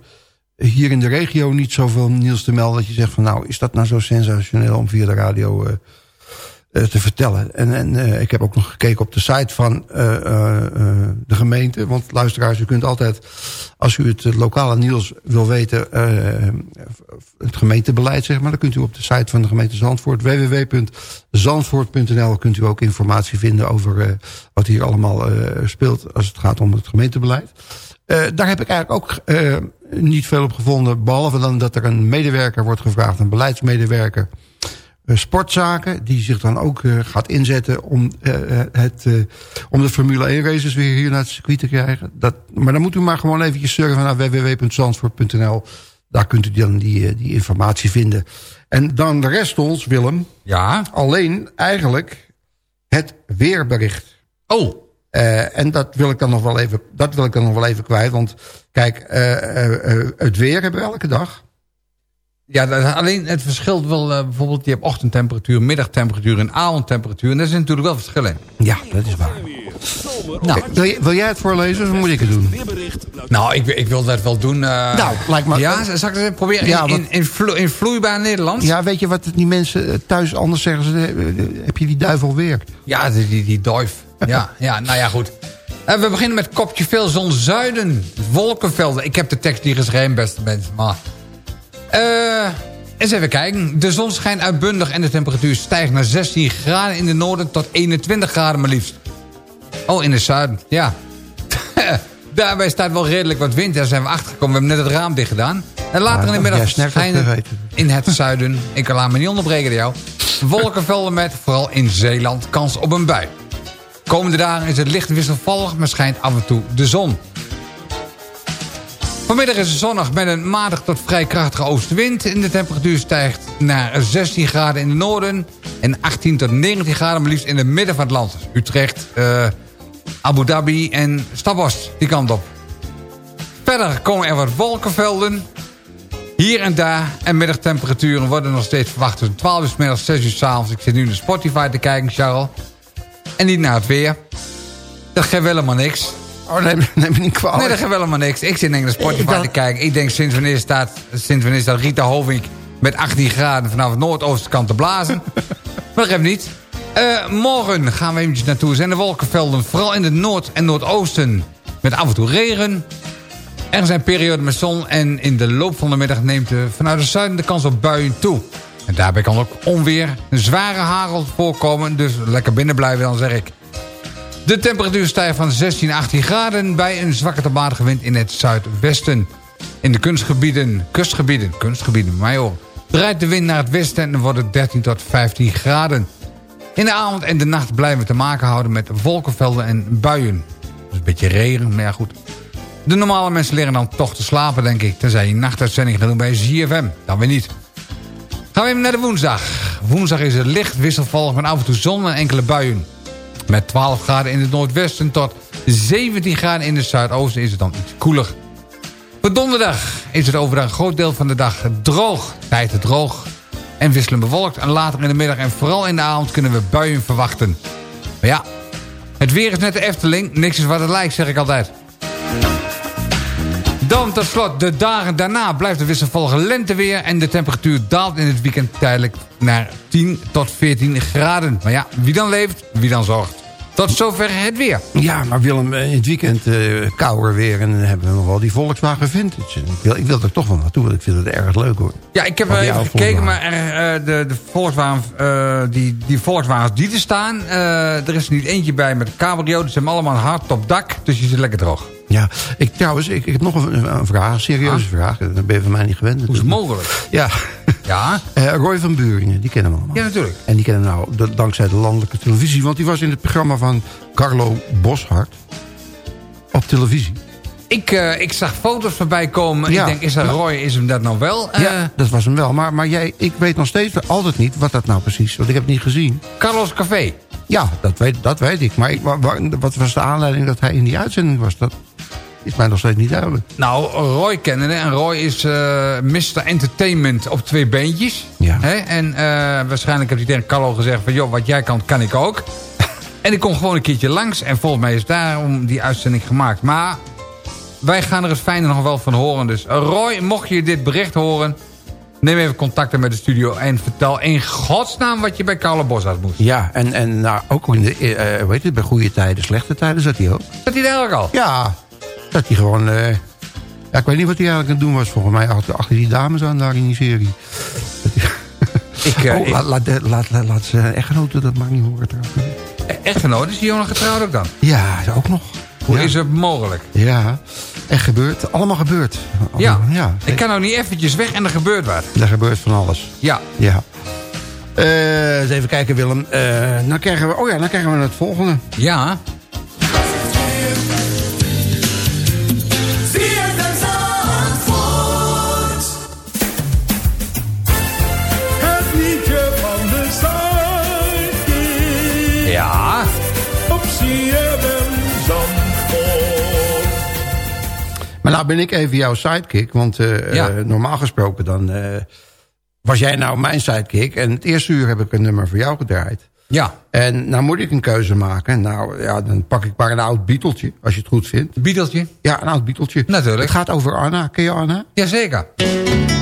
hier in de regio niet zoveel nieuws te melden. Dat je zegt van nou, is dat nou zo sensationeel om via de radio te vertellen. En, en eh, ik heb ook nog gekeken op de site van eh, eh, eh, de gemeente. Want luisteraars, u kunt altijd, als u het eh, lokale nieuws wil weten... eh, het gemeentebeleid, zeg maar... dan kunt u op de site van de gemeente Zandvoort... www.zandvoort.nl kunt u ook informatie vinden over eh, wat hier allemaal eh, speelt... als het gaat om het gemeentebeleid. Eh, daar heb ik eigenlijk ook eh, niet veel op gevonden... behalve dan dat er een medewerker wordt gevraagd, een beleidsmedewerker... eh, sportzaken, die zich dan ook eh, gaat inzetten om, eh, het, om de Formule 1 races weer hier naar het circuit te krijgen. Dat, maar dan moet u maar gewoon eventjes surfen naar www.zandvoort.nl. Daar kunt u dan die, die informatie vinden. En dan de rest ons, Willem. Ja. Alleen eigenlijk het weerbericht. Oh. En dat wil ik dan nog wel even, dat wil ik dan nog wel even kwijt. Want kijk, het weer hebben we elke dag. Ja, alleen het verschilt wel. eh, bijvoorbeeld, je hebt ochtendtemperatuur, middagtemperatuur en avondtemperatuur. En daar zit natuurlijk wel verschil in. Ja, dat is waar. Nou, Wil, je- wil jij het voorlezen of moet ik het doen? nou ik, ik wil dat wel doen. eh. Nou, lijkt me- Ja, zal ik het even proberen? Ja, in, in, in, vlo- in vloeibaar Nederlands? Ja, weet je wat die mensen eh, thuis anders zeggen? Ze, heb je die duivel weer? Ja, die, die, die duif. Ja, ja, nou ja, goed. Eh, we beginnen met kopje veel zon zuiden. Wolkenvelden. Ik heb de tekst niet geschreven, beste mensen. Maar... Eh, eens even kijken. De zon schijnt uitbundig en de temperatuur stijgt naar 16 graden in de noorden... tot 21 graden maar liefst. Oh, in het zuiden. Ja. Daarbij staat wel redelijk wat wind. Daar zijn we achtergekomen. We hebben net het raam dicht gedaan. En later in de middag schijnen in het zuiden... Ik laat me niet onderbreken door jou. Wolkenvelden met, vooral in Zeeland, kans op een bui. Komende dagen is het licht wisselvallig, maar schijnt af en toe de zon. Vanmiddag is het zonnig met een matig tot vrij krachtige oostenwind. En de temperatuur stijgt naar 16 graden in het noorden... en 18 tot 19 graden maar liefst in het midden van het land. Utrecht, eh, Abu Dhabi en Stabos, die kant op. Verder komen er wat wolkenvelden. Hier en daar. En middagtemperaturen worden nog steeds verwacht tussen 12 uur middags 6 uur 's avonds. Ik zit nu naar Spotify te kijken, Charles. En niet naar het weer. Dat geeft helemaal niks. Oh, neem, neem me niet kwalijk. Nee, dat geeft wel helemaal niks. Ik zit denk naar Spotify Dat- te kijken. Ik denk sinds wanneer staat, sinds wanneer staat Rita Hovink met 18 graden vanaf het noordoostenkant te blazen. maar dat geeft niet. Eh, morgen gaan we eventjes naartoe. Zijn de wolkenvelden vooral in het noord- en noordoosten met af en toe regen. Er zijn perioden met zon en in de loop van de middag neemt de, vanuit het zuiden de kans op buien toe. En daarbij kan ook onweer, een zware hagel voorkomen. Dus lekker binnen blijven dan zeg ik. De temperatuur stijgt van 16 naar 18 graden bij een zwakke matige wind in het zuidwesten. In de kunstgebieden, kustgebieden, kunstgebieden, mij hoor, draait de wind naar het westen en wordt het 13 tot 15 graden. In de avond en de nacht blijven we te maken houden met wolkenvelden en buien. Dus een beetje regen, maar ja goed. De normale mensen leren dan toch te slapen, denk ik. Tenzij je nachtuitzending gaat doen bij ZFM. Dan weer niet. Gaan we even naar de woensdag. Woensdag is het licht wisselvallig met af en toe zon en enkele buien. Met 12 graden in het noordwesten tot 17 graden in het zuidoosten is het dan iets koeler. Voor donderdag is het overdag een groot deel van de dag droog. Tijd het droog en wisselen bewolkt. En later in de middag en vooral in de avond kunnen we buien verwachten. Maar ja, het weer is net de Efteling. Niks is wat het lijkt, zeg ik altijd. Dan tot slot, de dagen daarna blijft het wisselvallige lenteweer... en de temperatuur daalt in het weekend tijdelijk naar 10 tot 14 graden. Maar ja, wie dan leeft, wie dan zorgt. Tot zover het weer. Ja, maar Willem, in het weekend eh kouder weer. En dan hebben we nog wel die Volkswagen Vintage. Ik wil, ik wil er toch wel naartoe, want ik vind het erg leuk hoor. Ja, ik heb die even gekeken, maar er, eh, de, de Volkswagen, eh, die, die Volkswagens die er staan... eh, er is er niet eentje bij met cabrio. Ze hebben allemaal een hardtop dak, dus je zit lekker droog. Ja, ik, trouwens, ik, ik heb nog een, een vraag, een serieuze vraag. Dat ben je van mij niet gewend. Ah. Hoe is het mogelijk? Ja. Ja? Eh, Roy van Buringen, die kennen we allemaal. Ja, natuurlijk. En die kennen we nou dankzij de landelijke televisie. Want die was in het programma van Carlo Boshart. Op televisie. Ik, eh, ik zag foto's voorbij komen. Ja. Ik denk, is dat Roy, is hem dat nou wel? Eh, ja, dat was hem wel. Maar, maar jij, ik weet nog steeds altijd niet wat dat nou precies Want ik heb het niet gezien. Carlos Café. Ja, dat weet, dat weet ik. Maar ik, wat was de aanleiding dat hij in die uitzending was? Dat is mij nog steeds niet duidelijk. Nou, Roy kennen we. En Roy is eh Mr. Entertainment op twee beentjes. Ja. Hè? En eh, waarschijnlijk heeft hij tegen Carlo gezegd van... joh, wat jij kan, kan ik ook. en ik kom gewoon een keertje langs. En volgens mij is daarom die uitzending gemaakt. Maar wij gaan er het fijne nog wel van horen. Dus eh, Roy, mocht je dit bericht horen... neem even contacten met de studio... en vertel in godsnaam wat je bij Carlo Boshart moest. Ja, en, en nou, ook in de, heet het, bij goede tijden, slechte tijden zat hij ook. Zat hij daar ook al? Ja, dat hij gewoon... eh, ja, ik weet niet wat hij eigenlijk aan het doen was. Volgens mij achter, achter die dames aan daar in die serie. Ik, eh, oh, ik- laat, laat, laat, laat, laat zijn echtgenoten dat maar niet horen trouwens. E- Echtgenoot, is die jongen getrouwd ook dan? Ja, ook nog. Hoe Ja. is het mogelijk? Ja, echt gebeurd. Allemaal gebeurd. Ja, Allemaal- ja. ik kan nou niet eventjes weg en er gebeurt wat. Er gebeurt van alles. Ja. Ja. Eh, eens even kijken, Willem. Dan krijgen we, oh ja, dan krijgen we het volgende. Ja. Maar nou ben ik even jouw sidekick. Want eh, Ja. eh, normaal gesproken dan eh, was jij nou mijn sidekick. En het eerste uur heb ik een nummer voor jou gedraaid. Ja. En nou moet ik een keuze maken. Nou ja, dan pak ik maar een oud Beeteltje, als je het goed vindt. Beeteltje? Ja, een oud Beeteltje. Natuurlijk. Het gaat over Anna. Ken je Anna? Jazeker. You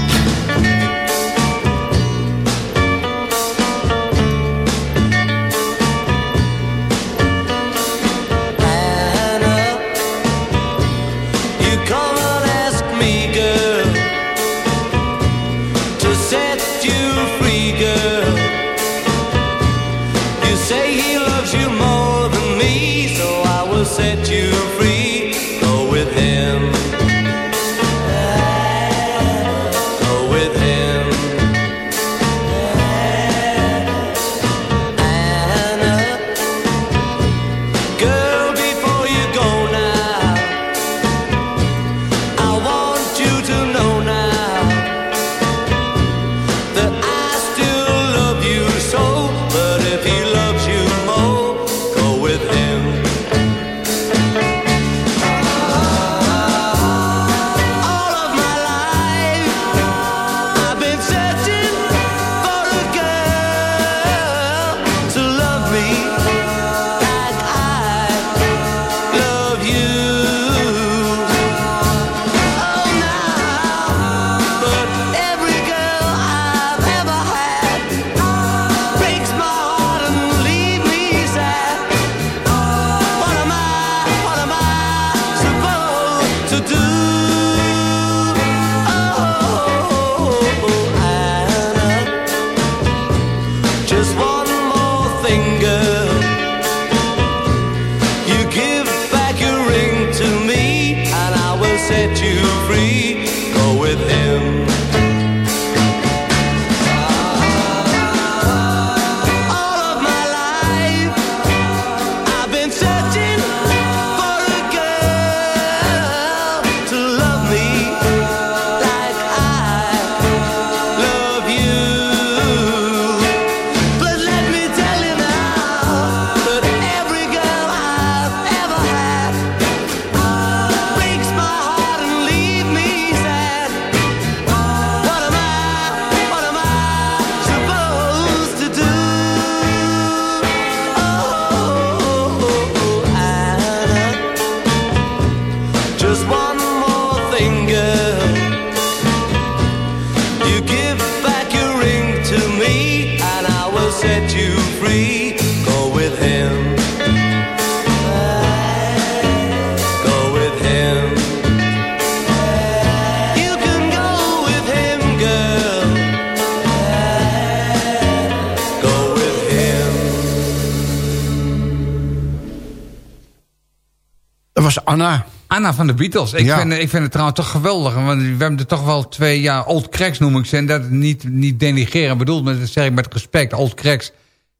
Dat was Anna. Anna van de Beatles. Ik, Ja. vind, ik vind het trouwens toch geweldig. Want we hebben er toch wel twee ja, old cracks noem ik ze. En dat niet, niet denigreren bedoeld, maar dat zeg ik met respect. Old cracks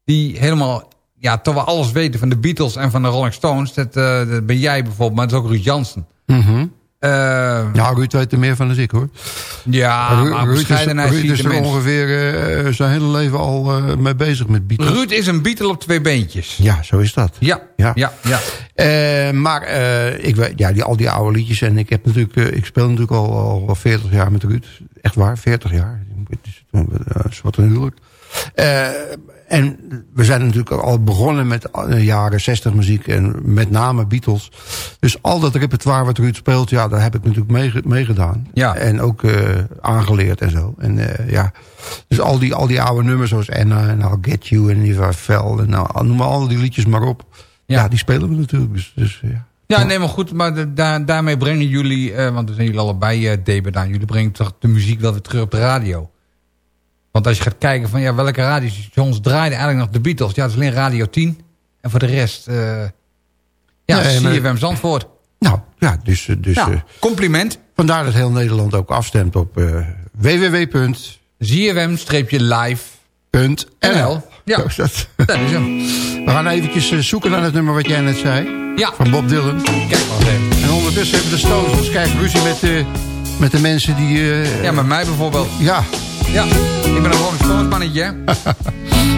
die helemaal ja, toch wel alles weten van de Beatles en van de Rolling Stones. Dat, eh, dat ben jij bijvoorbeeld, maar dat is ook Ruud Jansen. Mhm. Eh, Ja, Ruud weet er meer van dan ik hoor. ja, Ru- maar Ruud is, Ruud er mens. ongeveer eh, zijn hele leven al eh, mee bezig met Beatles. Ruud is een Beatle op twee beentjes. Ja, zo is dat. Ja, Ja. ja, ja. Maar ik weet, ja, die, al die oude liedjes. En ik, heb natuurlijk, ik speel natuurlijk al, al, al 40 jaar met Ruud. Echt waar, 40 jaar. Het is, het is wat een huwelijk. Eh, en we zijn natuurlijk al begonnen met de jaren 60 muziek. En met name Beatles. Dus al dat repertoire wat Ruud speelt. Ja, daar heb ik natuurlijk meege- meegedaan. Ja. En ook eh, aangeleerd en zo. En eh, ja, dus al die, al die oude nummers zoals Anna en I'll Get You en Eva Fell. En nou, noem maar al die liedjes maar op. Ja, die spelen we natuurlijk. Dus, dus ja. Ja, nee, maar goed, maar de- daarmee brengen jullie, eh, want dan zijn jullie allebei uh, debedaan, jullie brengen toch de muziek wel weer terug op de radio. Want als je gaat kijken van, ja, welke radiostations draaiden eigenlijk nog de Beatles? Ja, dat is alleen Radio 10. En voor de rest, eh ja, Nee, maar- CFM Zandvoort. Nou, ja, dus... eh, dus Ja, eh, compliment. vandaar dat heel Nederland ook afstemt op eh www. ZFM-live.nl. Ja, Zo is dat. dat is hem. We gaan eventjes zoeken naar het nummer wat jij net zei. Ja. Van Bob Dylan. Kijk maar eens even. En ondertussen hebben de Stones ons kijk ruzie met, eh, met de mensen die... Ja, met mij bijvoorbeeld. Ja. Ja, ik ben een Rolling Stones mannetje.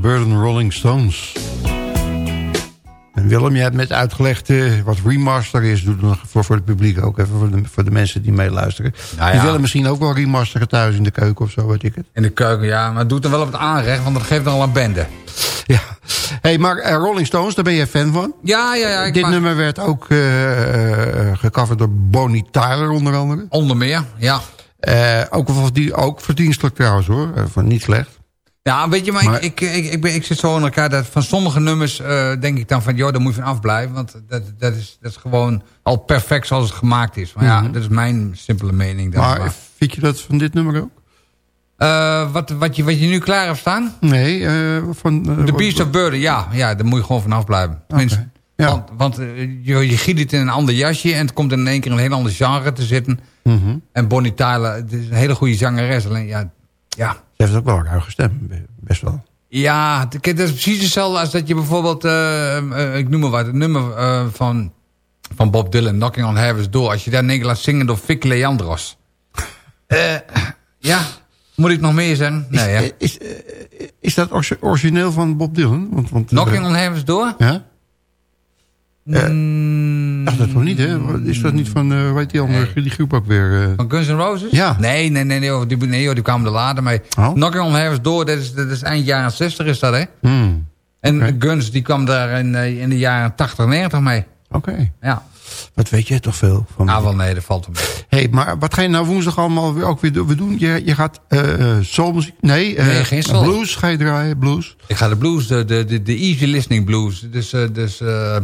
Burden Rolling Stones. En Willem, je hebt net uitgelegd eh, wat remaster is. Doe het nog voor, voor het publiek ook even, voor de, voor de mensen die meeluisteren. Nou Die ja. willen misschien ook wel remasteren thuis in de keuken of zo, weet ik het. In de keuken, ja. Maar doe het dan wel op het aanrecht, want dat geeft dan al een bende. Ja. hey, maar eh, Rolling Stones, daar ben je fan van? Ja, ja, ja. ik Dit maak- nummer werd ook eh, gecoverd door Bonnie Tyler onder andere. Onder meer, ja. Ook, verdien, ook verdienstelijk trouwens hoor, van niet slecht. Ja, weet je, maar, Maar- ik, ik, ik, ik, ben, ik zit zo in elkaar dat van sommige nummers eh, denk ik dan van... joh, daar moet je van afblijven, want dat, dat, is, dat is gewoon al perfect zoals het gemaakt is. Maar ja, Mhm. dat is mijn simpele mening. Dan Maar vind je dat van dit nummer ook? Eh, wat, wat, je, wat je nu klaar hebt staan? Nee, eh, van... The Beast of Burden, ja, ja, daar moet je gewoon vanaf blijven. Tenminste, Want, want je, je giet het in een ander jasje... en het komt in één keer in een heel ander genre te zitten. Mhm. En Bonnie Tyler, het is een hele goede zangeres. Alleen, ja, ja, heeft ook wel een ruige stem, best wel. Ja, dat is precies hetzelfde als dat je bijvoorbeeld, eh, eh, ik noem maar wat, het nummer eh, van, van Bob Dylan, Knocking on Heaven's Door. Als je daar keer laat zingen door Vic Leandros. Eh, ja, moet ik nog meer zeggen? Nee? Is, eh, is dat orgi- origineel van Bob Dylan? Want, want, Knocking on Heaven's Door? Ja? Mm, Ach, dat toch niet, hè? Is dat niet van, eh weet die andere, die groep ook weer? eh? Van Guns N' Roses? Ja. Nee, nee, nee, nee, die, nee joh, die kwamen er later mee. Oh. Knocking on Heaven's Door, dat is, dat is eind jaren 60 is dat, hè? Hmm, En Guns, die kwam daar in, eh, in de jaren 80, 90 mee. Oké. Ja. Wat weet jij toch veel van? Ah, wel nee, dat valt hem hey, maar wat ga je nou woensdag allemaal weer, ook weer doen? We doen? Je, je gaat eh, soulmuziek... Nee, Nee, geen soul. blues ga je draaien, blues. Ik ga de blues, de, de, de, de easy listening blues. Dus, eh, dus eh,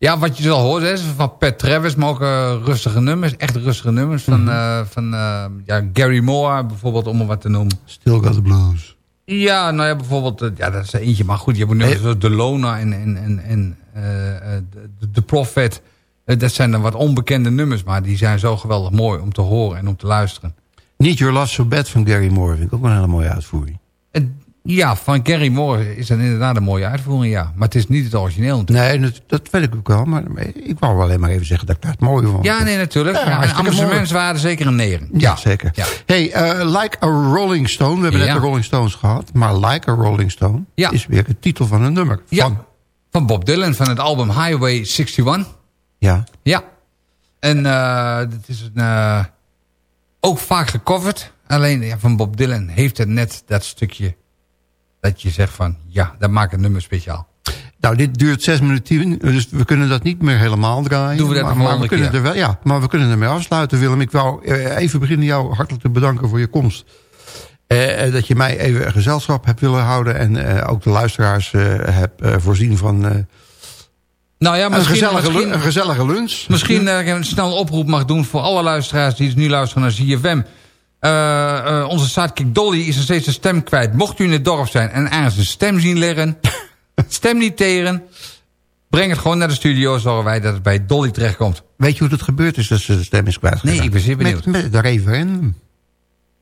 ja, wat je zal horen, hè, is van Pat Travis, maar ook rustige nummers, echt rustige nummers. Van, eh, van eh, ja, Gary Moore bijvoorbeeld, om er wat te noemen. Still got the blues. Ja, nou ja, bijvoorbeeld, eh, ja, dat is eentje. Maar goed, je hebt nummers zoals De Lona en, en, en, en de, de Prophet. Dat zijn dan wat onbekende nummers, maar die zijn zo geweldig mooi om te horen en om te luisteren. Need Your Love So Bad van Gary Moore vind ik ook een hele mooie uitvoering. Ja, van Gary Moore is dat inderdaad een mooie uitvoering, ja. Maar het is niet het origineel natuurlijk. Nee, dat, dat weet ik ook wel. Maar, ik wou wel alleen maar even zeggen dat ik daar het mooie van Ja, vond. nee, natuurlijk. Ja, Ja, en hartstikke mooi. amusementswaarde zeker een negen. Ja, zeker. Ja. Hey, eh, Like a Rolling Stone. We hebben net de Rolling Stones gehad. Maar Like a Rolling Stone is weer de titel van een nummer. Van, van Bob Dylan van het album Highway 61. ja. Ja. En het is een, eh, ook vaak gecoverd. Alleen ja, van Bob Dylan heeft het net dat stukje dat je zegt van... ja, dat maakt het nummer speciaal. Nou, dit duurt 6 minuten 10. Dus we kunnen dat niet meer helemaal draaien. Doen we dat maar, maar we kunnen keer? er wel, Ja, maar we kunnen ermee afsluiten, Willem. Ik wou eh, even beginnen jou hartelijk te bedanken voor je komst. Eh, eh, dat je mij even een gezelschap hebt willen houden. En eh, ook de luisteraars eh hebt eh, voorzien van eh, Nou ja, een, misschien, gezellige, een gezellige lunch. misschien eh, ik een snelle oproep mag doen voor alle luisteraars die nu luisteren naar ZFM. Eh, eh, onze sidekick Dolly is nog steeds zijn stem kwijt. Mocht u in het dorp zijn en ergens een stem zien liggen... stem niet teren. Breng het gewoon naar de studio. Zorgen wij dat het bij Dolly terechtkomt. Weet je hoe dat gebeurd is dat ze de stem is kwijtgeraakt? Nee, ik ben zeer benieuwd. Met, met de referendum.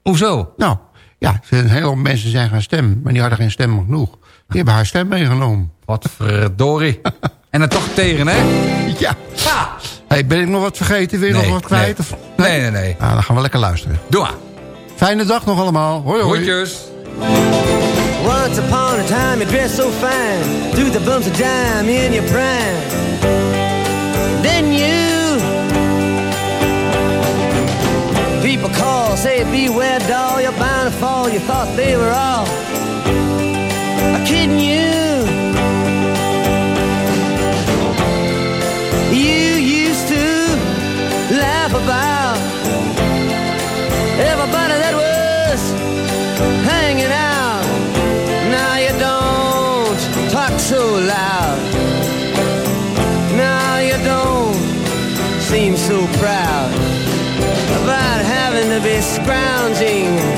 Hoezo? Nou, ja, een hele hoop mensen zijn gaan stemmen. Maar die hadden geen stem genoeg. Die hebben haar stem meegenomen. Wat verdorie. en dan toch tegen, hè? Ja. Hey, ben ik nog wat vergeten? Je Nee, nog wat kwijt? nee. Of, Nee, nee, nee. Nou, dan gaan we lekker luisteren. Doe maar. Fijne dag nog allemaal. Hoi, hoi. Groetjes. Once upon a time you dressed so fine Threw the bumps of dime in your prime Then you People call, say beware doll You're bound to fall, you thought they were all Kidding You scrounging